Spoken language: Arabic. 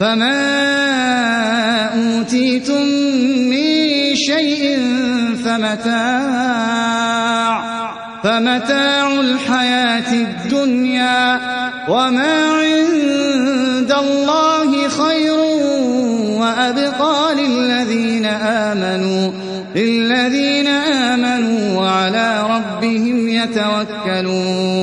فما أوتيتم من شيء فمتاع فمتاع الحياة الدنيا وما عند الله خير وأبقى للذين آمنوا للذين آمنوا وعلى ربهم يتوكلون.